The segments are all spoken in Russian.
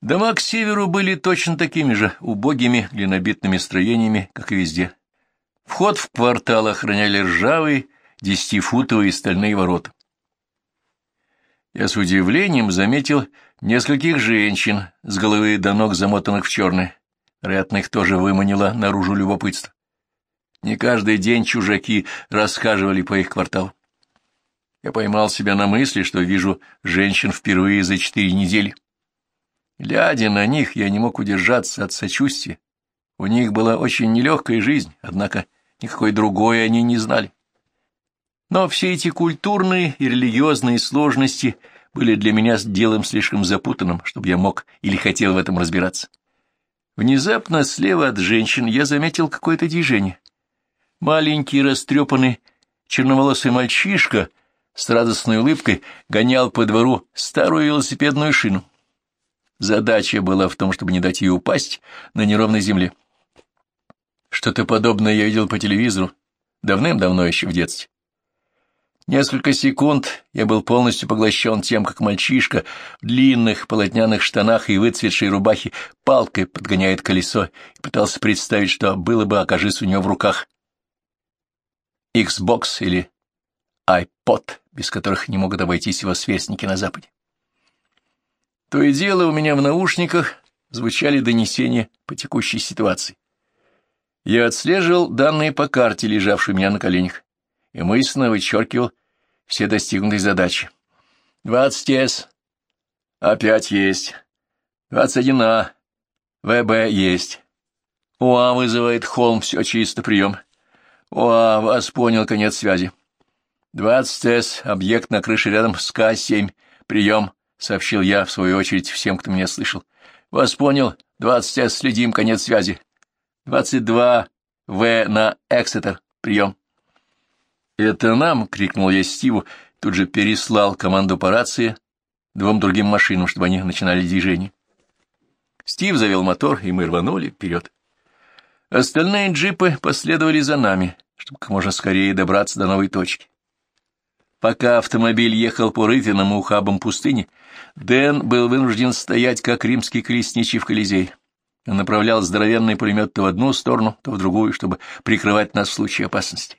Дома к северу были точно такими же, убогими глинобитными строениями, как и везде. Вход в квартал охраняли ржавые десятифутовые стальные ворота. Я с удивлением заметил нескольких женщин с головы до ног замотанных в черное. Вероятно, их тоже выманило наружу любопытство. Не каждый день чужаки расхаживали по их кварталу. Я поймал себя на мысли, что вижу женщин впервые за четыре недели. Глядя на них, я не мог удержаться от сочувствия. У них была очень нелегкая жизнь, однако никакой другой они не знали. Но все эти культурные и религиозные сложности были для меня делом слишком запутанным, чтобы я мог или хотел в этом разбираться. Внезапно слева от женщин я заметил какое-то движение. Маленький растрепанный черноволосый мальчишка с радостной улыбкой гонял по двору старую велосипедную шину. Задача была в том, чтобы не дать ей упасть на неровной земле. Что-то подобное я видел по телевизору давным-давно еще в детстве. Несколько секунд я был полностью поглощен тем, как мальчишка в длинных полотняных штанах и выцветшей рубахе палкой подгоняет колесо, и пытался представить, что было бы, окажись у него в руках Xbox или iPod, без которых не могут обойтись его сверстники на Западе. То и дело у меня в наушниках звучали донесения по текущей ситуации. Я отслеживал данные по карте, лежавшей у меня на коленях, и мысленно вычеркивал все достигнутые задачи. 20С. Опять есть. 21А. ВБ есть. УА вызывает холм, все чисто, прием. УА, вас понял, конец связи. 20С. Объект на крыше рядом с К-7. Прием, сообщил я, в свою очередь, всем, кто меня слышал. Вас понял. 20С. Следим, конец связи. 22 В на Эксетер. Прием. «Это нам!» — крикнул я Стиву, тут же переслал команду по рации двум другим машинам, чтобы они начинали движение. Стив завел мотор, и мы рванули вперед. Остальные джипы последовали за нами, чтобы как можно скорее добраться до новой точки. Пока автомобиль ехал по рытвинным ухабам пустыни, Дэн был вынужден стоять, как римский колесничий в Колизее. Он направлял здоровенный пулемет то в одну сторону, то в другую, чтобы прикрывать нас в случае опасности.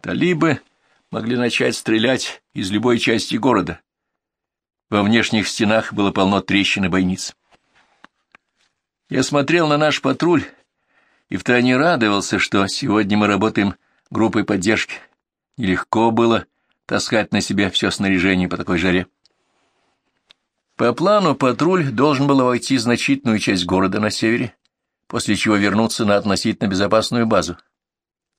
Талибы могли начать стрелять из любой части города. Во внешних стенах было полно трещин и бойниц. Я смотрел на наш патруль и втайне радовался, что сегодня мы работаем группой поддержки. Нелегко было таскать на себе все снаряжение по такой жаре. По плану патруль должен был войти значительную часть города на севере, после чего вернуться на относительно безопасную базу.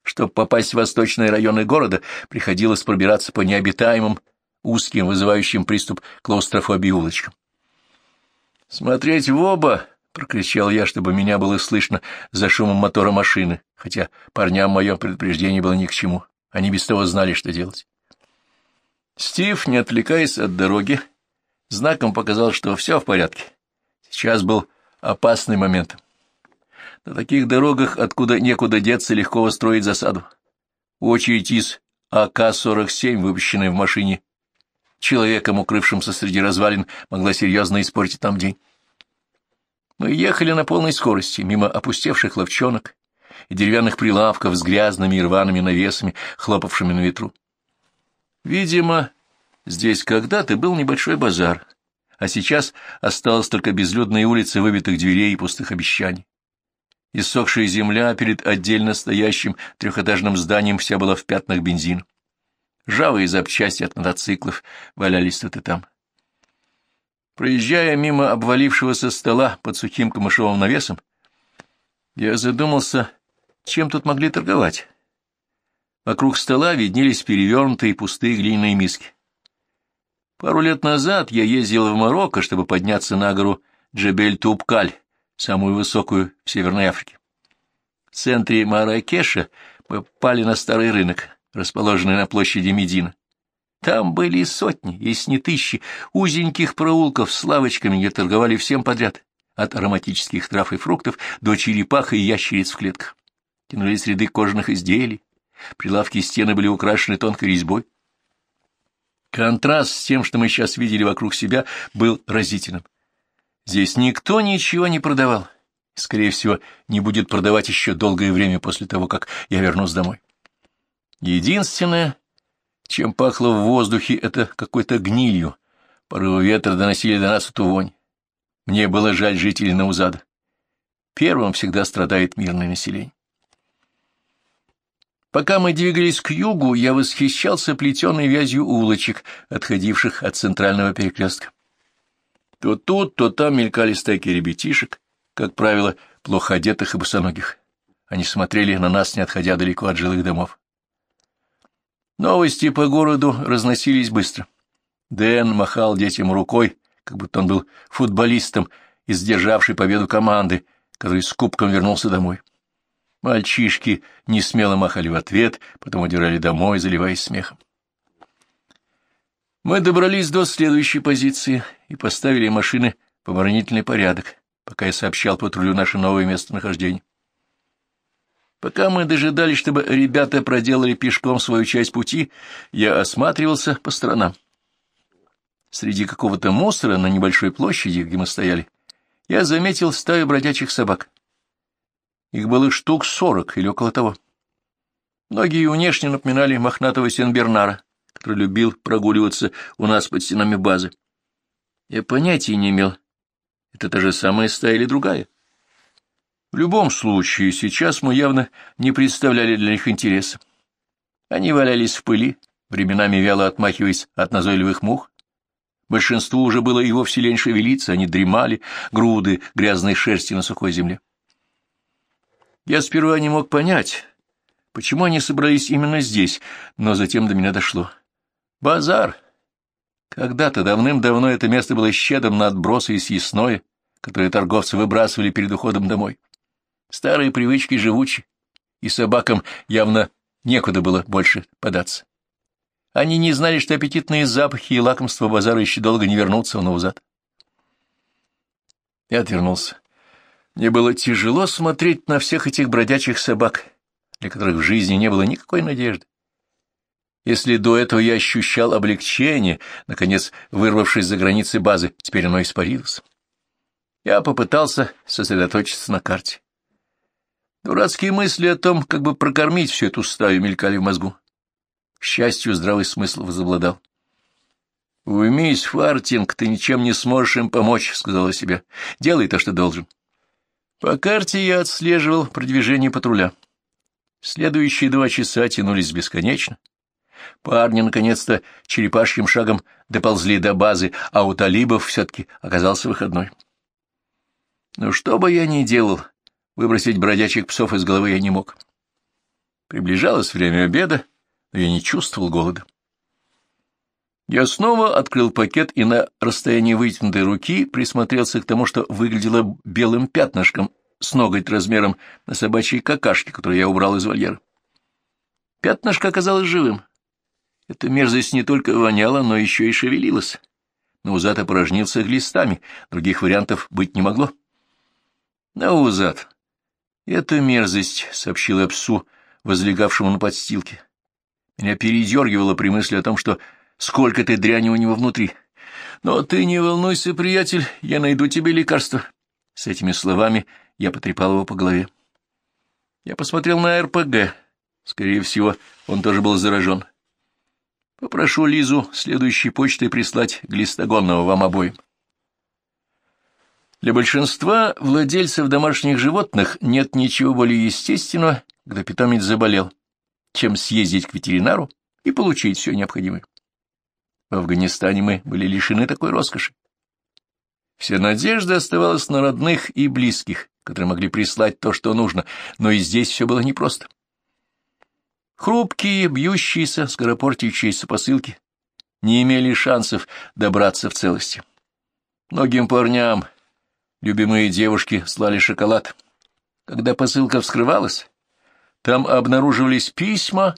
Чтобы попасть в восточные районы города, приходилось пробираться по необитаемым, узким, вызывающим приступ клаустрофобии улочкам. «Смотреть в оба!» — прокричал я, чтобы меня было слышно за шумом мотора машины, хотя парням мое предупреждение было ни к чему. Они без того знали, что делать. Стив, не отвлекаясь от дороги, знаком показал, что все в порядке. Сейчас был опасный момент. На таких дорогах, откуда некуда деться, легко устроить засаду. Очередь из АК-47, выпущенная в машине, человеком, укрывшимся среди развалин, могла серьезно испортить там день. Мы ехали на полной скорости, мимо опустевших ловчонок и деревянных прилавков с грязными и рваными навесами, хлопавшими на ветру. Видимо, здесь когда-то был небольшой базар, а сейчас осталась только безлюдная улица выбитых дверей и пустых обещаний. Иссохшая земля перед отдельно стоящим трехэтажным зданием вся была в пятнах бензин. Ржавые запчасти от мотоциклов валялись тут и там. Проезжая мимо обвалившегося стола под сухим камышовым навесом, я задумался, чем тут могли торговать. Вокруг стола виднелись перевернутые пустые глиняные миски. Пару лет назад я ездил в Марокко, чтобы подняться на гору Джебель-Тубкаль, самую высокую в Северной Африке. В центре Маракеша мы попали на старый рынок, расположенный на площади Медина. Там были сотни, если не тысячи, узеньких проулков с лавочками, где торговали всем подряд, от ароматических трав и фруктов до черепах и ящериц в клетках. Тянулись ряды кожаных изделий, прилавки и стены были украшены тонкой резьбой. Контраст с тем, что мы сейчас видели вокруг себя, был разительным. Здесь никто ничего не продавал. Скорее всего, не будет продавать еще долгое время после того, как я вернусь домой. Единственное, чем пахло в воздухе, это какой-то гнилью. Порывы ветра доносили до нас эту вонь. Мне было жаль жителей Наузада. Первым всегда страдает мирное население. Пока мы двигались к югу, я восхищался плетеной вязью улочек, отходивших от центрального перекрестка. То тут, то там мелькали стайки ребятишек, как правило, плохо одетых и босоногих. Они смотрели на нас, не отходя далеко от жилых домов. Новости по городу разносились быстро. Дэн махал детям рукой, как будто он был футболистом, издержавший победу команды, который с кубком вернулся домой. Мальчишки не смело махали в ответ, потом удирали домой, заливаясь смехом. Мы добрались до следующей позиции и поставили машины в оборонительный порядок, пока я сообщал патрулю наше новое местонахождение. Пока мы дожидались, чтобы ребята проделали пешком свою часть пути, я осматривался по сторонам. Среди какого-то мусора на небольшой площади, где мы стояли, я заметил стаю бродячих собак. Их было штук сорок или около того. Многие внешне напоминали мохнатого сенбернара, который любил прогуливаться у нас под стенами базы. Я понятия не имел, это та же самая стая или другая. В любом случае, сейчас мы явно не представляли для них интереса. Они валялись в пыли, временами вяло отмахиваясь от назойливых мух. Большинству уже было и вовсе лень шевелиться, они дремали, груды грязной шерсти на сухой земле. Я сперва не мог понять, почему они собрались именно здесь, но затем до меня дошло. Базар! Когда-то давным-давно это место было щедрым на отбросы и съестное, которые торговцы выбрасывали перед уходом домой. Старые привычки живучи, и собакам явно некуда было больше податься. Они не знали, что аппетитные запахи и лакомства базара еще долго не вернутся в Наузад. Я отвернулся. Мне было тяжело смотреть на всех этих бродячих собак, для которых в жизни не было никакой надежды. Если до этого я ощущал облегчение, наконец, вырвавшись за границы базы, теперь оно испарилось. Я попытался сосредоточиться на карте. Дурацкие мысли о том, как бы прокормить всю эту стаю, мелькали в мозгу. К счастью, здравый смысл возобладал. «Уймись, Фартинг, ты ничем не сможешь им помочь», — сказала себе. «Делай то, что должен». По карте я отслеживал продвижение патруля. Следующие два часа тянулись бесконечно. Парни, наконец-то, черепашьим шагом доползли до базы, а у талибов все-таки оказался выходной. Но что бы я ни делал, выбросить бродячих псов из головы я не мог. Приближалось время обеда, но я не чувствовал голода. Я снова открыл пакет и на расстоянии вытянутой руки присмотрелся к тому, что выглядело белым пятнышком с ноготь размером на собачьей какашке, которую я убрал из вольера. Пятнышко оказалось живым. Эта мерзость не только воняла, но еще и шевелилась. Наузад опорожнился глистами, других вариантов быть не могло. Наузад. Это мерзость, — сообщил я псу, возлегавшему на подстилке. Меня передергивало при мысли о том, что сколько ты дряни у него внутри. Но ты не волнуйся, приятель, я найду тебе лекарство. С этими словами я потрепал его по голове. Я посмотрел на РПГ. Скорее всего, он тоже был заражен. Попрошу Лизу следующей почтой прислать глистогонного вам обоим. Для большинства владельцев домашних животных нет ничего более естественного, когда питомец заболел, чем съездить к ветеринару и получить все необходимое. В Афганистане мы были лишены такой роскоши. Вся надежда оставалась на родных и близких, которые могли прислать то, что нужно, но и здесь все было непросто. Хрупкие, бьющиеся, скоропортящиеся посылки не имели шансов добраться в целости. Многим парням любимые девушки слали шоколад. Когда посылка вскрывалась, там обнаруживались письма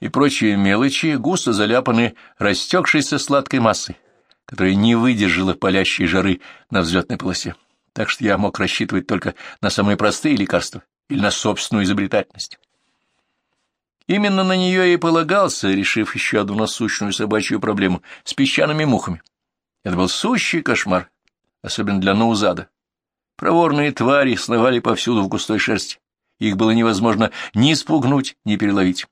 и прочие мелочи, густо заляпанные растекшейся сладкой массой, которая не выдержала палящей жары на взлетной полосе. Так что я мог рассчитывать только на самые простые лекарства или на собственную изобретательность. Именно на нее я и полагался, решив еще одну насущную собачью проблему с песчаными мухами. Это был сущий кошмар. особенно для Наузада. Проворные твари сновали повсюду в густой шерсти. Их было невозможно ни спугнуть, ни переловить.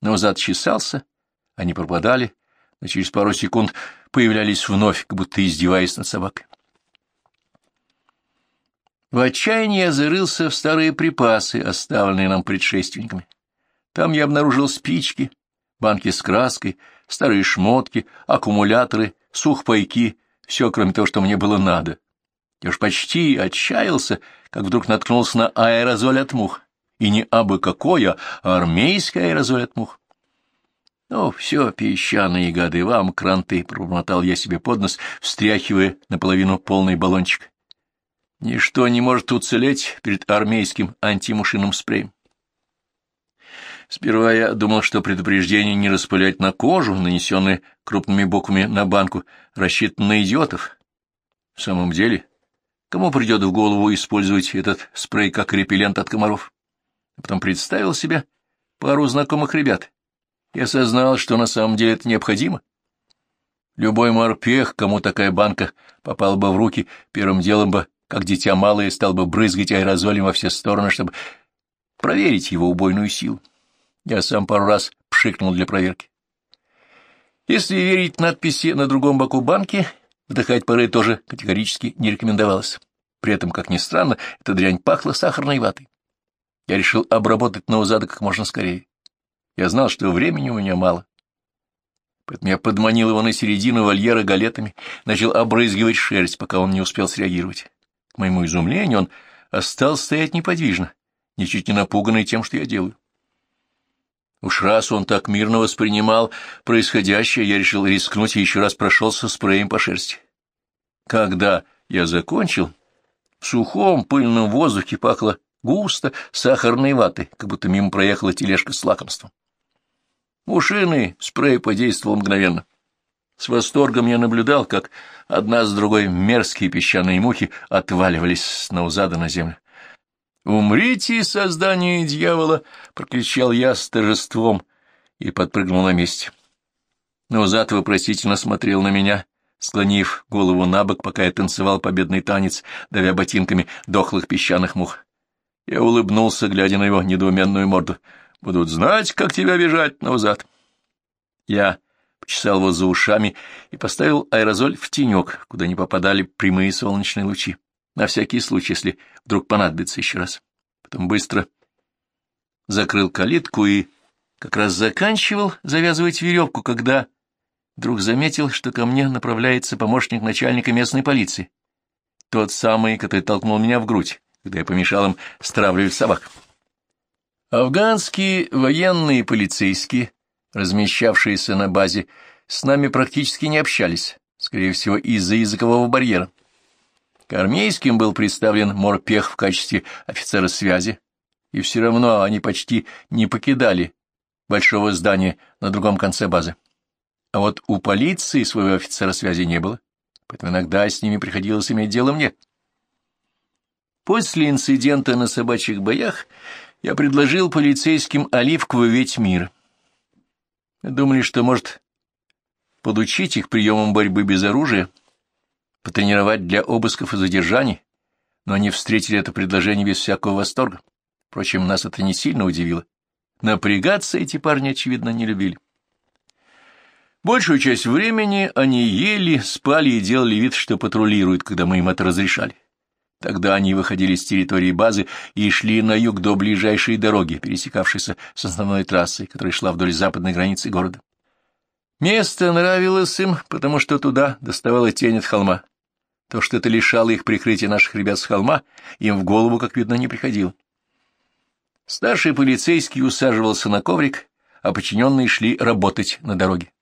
Наузад чесался, они пропадали, но через пару секунд появлялись вновь, как будто издеваясь над собакой. В отчаянии я зарылся в старые припасы, оставленные нам предшественниками. Там я обнаружил спички, банки с краской, старые шмотки, аккумуляторы, сухпайки, все, кроме того, что мне было надо. Я уж почти отчаялся, как вдруг наткнулся на аэрозоль от мух. И не абы какой, а армейский аэрозоль мух. «Ну, все, песчаные гады, вам, кранты!» — пробормотал я себе под нос, встряхивая наполовину полный баллончик. «Ничто не может уцелеть перед армейским антимушиным спреем». Сперва я думал, что предупреждение не распылять на кожу, нанесенное крупными буквами на банку, рассчитано на идиотов. В самом деле, кому придет в голову использовать этот спрей как репеллент от комаров? А потом представил себе пару знакомых ребят и осознал, что на самом деле это необходимо. Любой морпех, кому такая банка попала бы в руки, первым делом бы, как дитя малое, стал бы брызгать аэрозолем во все стороны, чтобы проверить его убойную силу. Я сам пару раз пшикнул для проверки. Если верить надписи на другом боку банки, вдыхать пары тоже категорически не рекомендовалось. При этом, как ни странно, эта дрянь пахла сахарной ватой. Я решил обработать Наузада как можно скорее. Я знал, что времени у меня мало. Поэтому я подманил его на середину вольера галетами, начал обрызгивать шерсть, пока он не успел среагировать. К моему изумлению, он остался стоять неподвижно, ничуть не напуганный тем, что я делаю. Уж раз он так мирно воспринимал происходящее, я решил рискнуть и еще раз прошелся спреем по шерсти. Когда я закончил, в сухом пыльном воздухе пахло густо сахарной ватой, как будто мимо проехала тележка с лакомством. Ушиный спрей подействовал мгновенно. С восторгом я наблюдал, как одна с другой мерзкие песчаные мухи отваливались с наузада на землю. «Умрите, создание дьявола!» — прокричал я с торжеством и подпрыгнул на месте. Но зад вопросительно смотрел на меня, склонив голову на бок, пока я танцевал победный танец, давя ботинками дохлых песчаных мух. Я улыбнулся, глядя на его недоуменную морду. «Будут знать, как тебя бежать назад!» Я почесал его за ушами и поставил аэрозоль в тенек, куда не попадали прямые солнечные лучи на всякий случай, если вдруг понадобится еще раз. Потом быстро закрыл калитку и как раз заканчивал завязывать веревку, когда вдруг заметил, что ко мне направляется помощник начальника местной полиции, тот самый, который толкнул меня в грудь, когда я помешал им стравливать собак. Афганские военные и полицейские, размещавшиеся на базе, с нами практически не общались, скорее всего, из-за языкового барьера. К армейским был представлен морпех в качестве офицера связи, и все равно они почти не покидали большого здания на другом конце базы. А вот у полиции своего офицера связи не было, поэтому иногда с ними приходилось иметь дело мне. После инцидента на собачьих боях я предложил полицейским оливку весь мир. Думали, что, может, подучить их приемам борьбы без оружия, потренировать для обысков и задержаний, но они встретили это предложение без всякого восторга. Впрочем, нас это не сильно удивило. Напрягаться эти парни, очевидно, не любили. Большую часть времени они ели, спали и делали вид, что патрулируют, когда мы им это разрешали. Тогда они выходили с территории базы и шли на юг до ближайшей дороги, пересекавшейся с основной трассой, которая шла вдоль западной границы города. Место нравилось им, потому что туда доставала тень от холма. То, что это лишало их прикрытия наших ребят с холма, им в голову, как видно, не приходило. Старший полицейский усаживался на коврик, а подчиненные шли работать на дороге.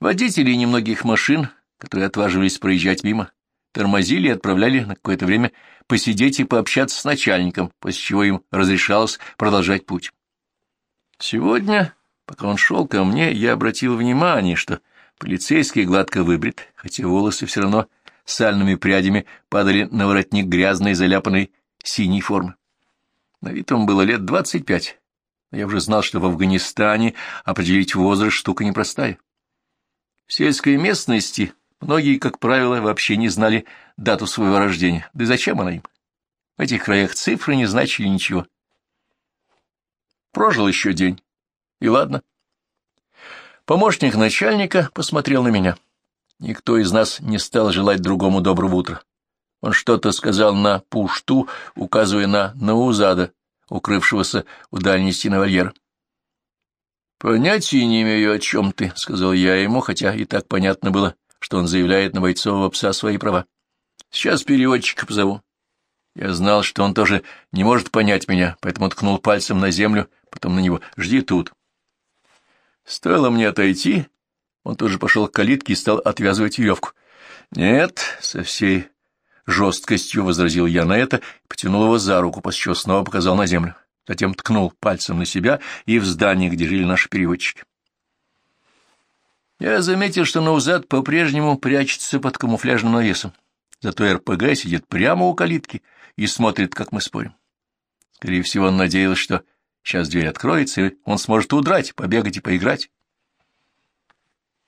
Водители немногих машин, которые отваживались проезжать мимо, тормозили и отправляли на какое-то время посидеть и пообщаться с начальником, после чего им разрешалось продолжать путь. Сегодня, пока он шел ко мне, я обратил внимание, что Полицейский гладко выбрит, хотя волосы все равно сальными прядями падали на воротник грязной, заляпанной синей формы. На вид ему было лет двадцать пять. Я уже знал, что в Афганистане определить возраст штука непростая. В сельской местности Многие, как правило, вообще не знали дату своего рождения. Да и зачем она им? В этих краях цифры не значили ничего. Прожил еще день. И ладно. Помощник начальника посмотрел на меня. Никто из нас не стал желать другому доброго утра. Он что-то сказал на пушту, указывая на Наузада, укрывшегося у дальней стены вольера. «Понятия не имею, о чем ты», — сказал я ему, хотя и так понятно было, что он заявляет на бойцового пса свои права. «Сейчас переводчика позову». Я знал, что он тоже не может понять меня, поэтому ткнул пальцем на землю, потом на него. «Жди тут». Стоило мне отойти, он тоже пошел к калитке и стал отвязывать веревку. «Нет», — со всей жесткостью возразил я на это, потянул его за руку, после чего снова показал на землю затем ткнул пальцем на себя и в здание, где жили наши переводчики. Я заметил, что Наузад по-прежнему прячется под камуфляжным навесом, зато РПГ сидит прямо у калитки и смотрит, как мы спорим. Скорее всего, он надеялся, что сейчас дверь откроется, и он сможет удрать, побегать и поиграть.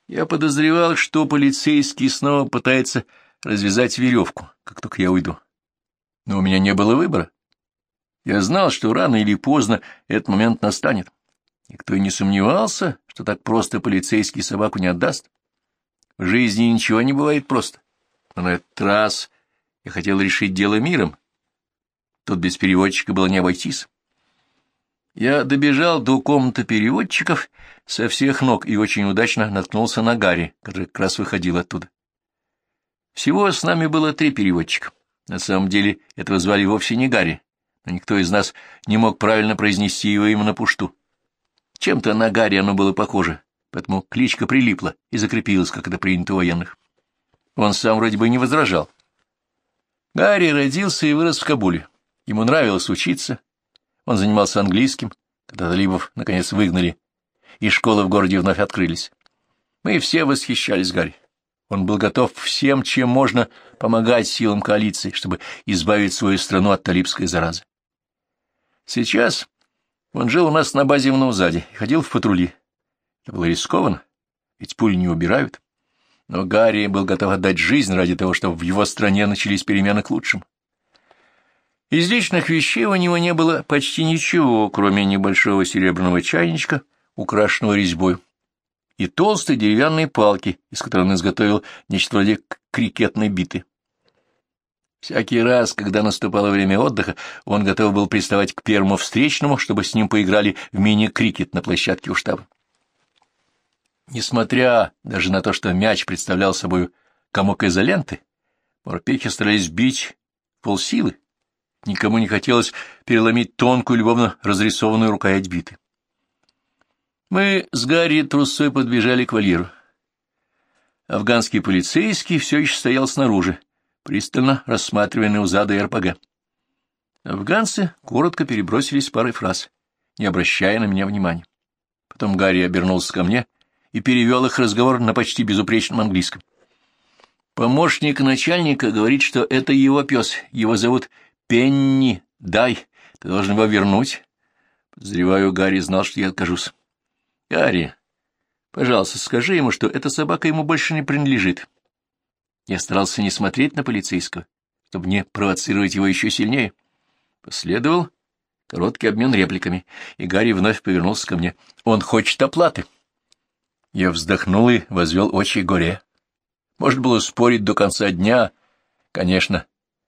Я подозревал, что полицейский снова пытается развязать веревку, как только я уйду. Но у меня не было выбора. Я знал, что рано или поздно этот момент настанет. Никто и не сомневался, что так просто полицейский собаку не отдаст. В жизни ничего не бывает просто. Но на этот раз я хотел решить дело миром. Тут без переводчика было не обойтись. Я добежал до комнаты переводчиков со всех ног и очень удачно наткнулся на Гарри, который как раз выходил оттуда. Всего с нами было три переводчика. На самом деле этого звали вовсе не Гарри, но никто из нас не мог правильно произнести его именно пушту. Чем-то на Гарри оно было похоже, поэтому кличка прилипла и закрепилась, как это принято у военных. Он сам вроде бы не возражал. Гарри родился и вырос в Кабуле. Ему нравилось учиться. Он занимался английским, когда талибов наконец выгнали, и школы в городе вновь открылись. Мы все восхищались Гарри. Он был готов всем, чем можно помогать силам коалиции, чтобы избавить свою страну от талибской заразы. Сейчас он жил у нас на базе в Наузаде и ходил в патрули. Это было рискованно, ведь пули не убирают. Но Гарри был готов отдать жизнь ради того, чтобы в его стране начались перемены к лучшему. Из личных вещей у него не было почти ничего, кроме небольшого серебряного чайничка, украшенного резьбой, и толстой деревянной палки, из которой он изготовил нечто вроде крикетной биты. Всякий раз, когда наступало время отдыха, он готов был приставать к первому встречному, чтобы с ним поиграли в мини-крикет на площадке у штаба. Несмотря даже на то, что мяч представлял собой комок изоленты, морпехи старались бить полсилы. Никому не хотелось переломить тонкую, любовно разрисованную рукоять биты. Мы с Гарри трусой подбежали к вольеру. Афганский полицейский все еще стоял снаружи, пристально рассматривая Неузада и РПГ. Афганцы коротко перебросились парой фраз, не обращая на меня внимания. Потом Гарри обернулся ко мне и перевел их разговор на почти безупречном английском. Помощник начальника говорит, что это его пес, его зовут Пенни. Дай, ты должен его вернуть. Подозреваю, Гарри знал, что я откажусь. Гарри, пожалуйста, скажи ему, что эта собака ему больше не принадлежит. Я старался не смотреть на полицейского, чтобы не провоцировать его еще сильнее. Последовал короткий обмен репликами, и Гарри вновь повернулся ко мне. Он хочет оплаты. Я вздохнул и возвел очи горе. Может было спорить до конца дня, конечно,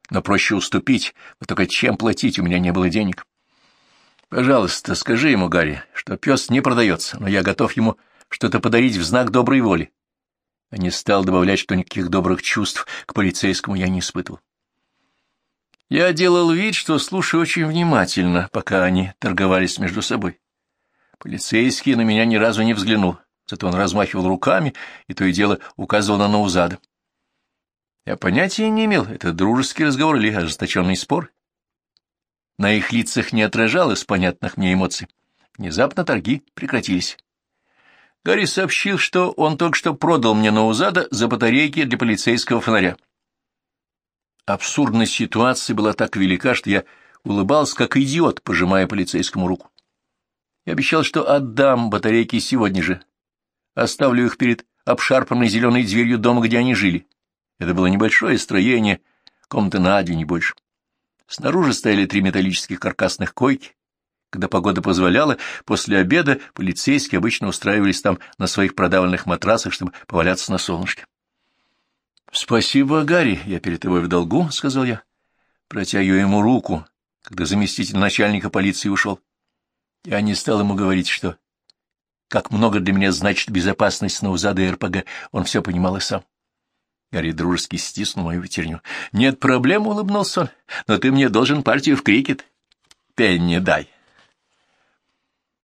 но проще уступить, вот только чем платить, у меня не было денег. Пожалуйста, скажи ему, Гарри, что пес не продается, но я готов ему что-то подарить в знак доброй воли а не стал добавлять, что никаких добрых чувств к полицейскому я не испытывал. Я делал вид, что слушаю очень внимательно, пока они торговались между собой. Полицейский на меня ни разу не взглянул, зато он размахивал руками и то и дело указывал на Наузада. Я понятия не имел, это дружеский разговор или ожесточенный спор. На их лицах не отражалось понятных мне эмоций. Внезапно торги прекратились. Гарри сообщил, что он только что продал мне Наузада за батарейки для полицейского фонаря. Абсурдность ситуации была так велика, что я улыбался, как идиот, пожимая полицейскому руку. Я обещал, что отдам батарейки сегодня же. Оставлю их перед обшарпанной зеленой дверью дома, где они жили. Это было небольшое строение, комната на один, не больше. Снаружи стояли три металлических каркасных койки. Когда погода позволяла, после обеда полицейские обычно устраивались там на своих продавленных матрасах, чтобы поваляться на солнышке. — Спасибо, Гарри, я перед тобой в долгу, — сказал я. Протягиваю ему руку, когда заместитель начальника полиции ушел. Я не стал ему говорить, что как много для меня значит безопасность Сноузада и РПГ, он все понимал и сам. Гарри дружески стиснул мою ветерню. — Нет проблем, — улыбнулся он, — но ты мне должен партию в крикет. Пенни дай.